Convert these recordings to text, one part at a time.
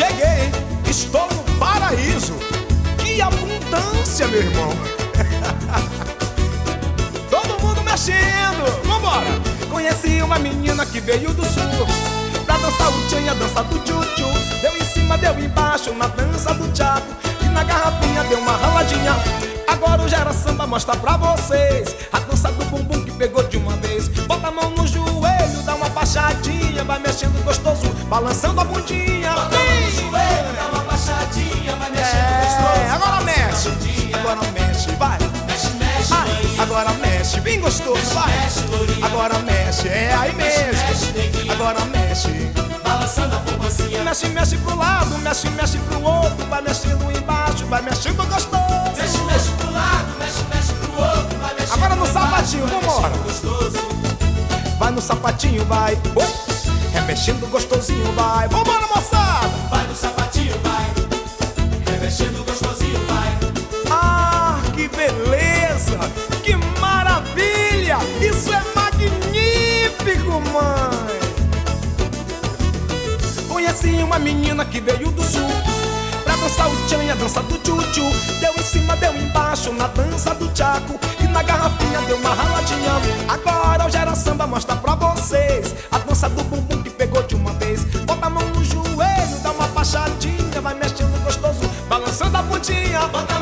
Cheguei, estou no paraíso. Que abundância, meu irmão. Todo mundo mexendo. Vambora. Conheci uma menina que veio do sul. Pra dançar o tchan a dança do tchutchu. Deu em cima, deu embaixo na dança do tchaco. E na garrafinha deu uma raladinha. Agora o Gera Samba mostra pra vocês A dança do bumbum que pegou de uma vez Bota a mão no joelho, dá uma baixadinha Vai mexendo gostoso, balançando a bundinha bem gostoso, vai. Agora mexe, é aí mexe, mesmo. Agora mexe. Balançando a poupancinha Mexe, mexe pro lado, mexe, mexe pro outro. Vai mexendo embaixo, vai mexendo gostoso. Mexe, mexe pro lado, mexe, mexe pro outro. Vai mexendo Agora no sapatinho, vambora. Vai no sapatinho, vai. Oi. Remexendo gostosinho, vai. Vambora, moçada magnífico, mãe. Conheci uma menina que veio do sul Pra dançar o tchan e a dança do tchutchu. Deu em cima, deu embaixo na dança do tchaco. E na garrafinha deu uma raladinha Agora o Gera Samba mostra pra vocês A dança do bumbum que pegou de uma vez. Bota a mão no joelho, dá uma baixadinha Vai mexendo gostoso, balançando a bundinha. Bota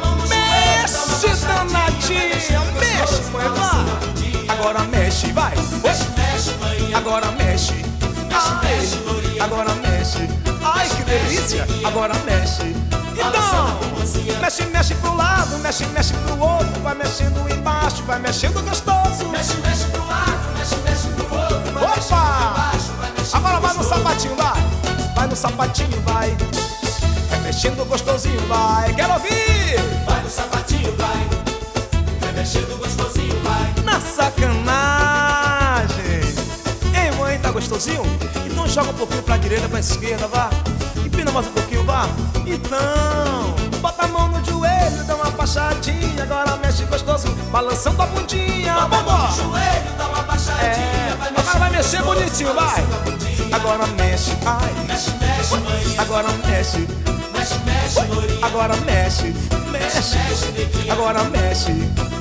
Agora mexe. Ai. Agora mexe. Ai, que delícia. Agora mexe. Então, poupancinha. mexe, mexe pro lado Mexe, mexe pro outro Vai mexendo embaixo Vai mexendo gostoso. Mexe, mexe pro lado, mexe, mexe pro outro Vai Opa! Agora vai no sapatinho, vai. Vai no sapatinho, vai. Vai mexendo gostosinho, vai. Quero ouvir gostosinho? Então joga um pouquinho pra direita, pra esquerda, vá. Empina mais um pouquinho, vá. Então Bota a mão no joelho, dá uma baixadinha Agora mexe gostoso, balançando a bundinha. Bota a mão no joelho, dá uma baixadinha É, Vai agora vai mexer mexendo bonitinho, gostoso, vai. Agora mexe, ai. Mexe, mexe, mãe. Agora mexe, Mexe, mexe, lourinha agora mexe. Mexe, mexe, agora mexe.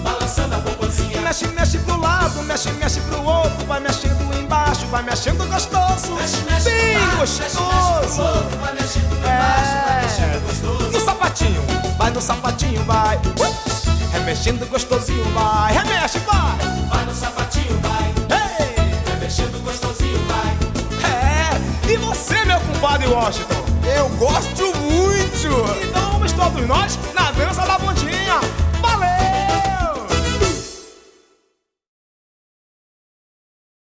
Balançando a poupancinha Mexe, mexe pro lado, mexe, mexe pro outro Vai mexendo vai mexendo gostoso. Mexe, mexe Bem pro lado, mexe, mexe gostoso. Vai mexendo vai É, mexendo gostoso. No sapatinho, vai no sapatinho, vai. Remexendo gostosinho, vai. Remexe, vai. Vai no sapatinho, vai. Ei, Remexendo gostosinho, vai. É, e você, meu compadre Washington? Eu gosto muito! Então vamos todos nós na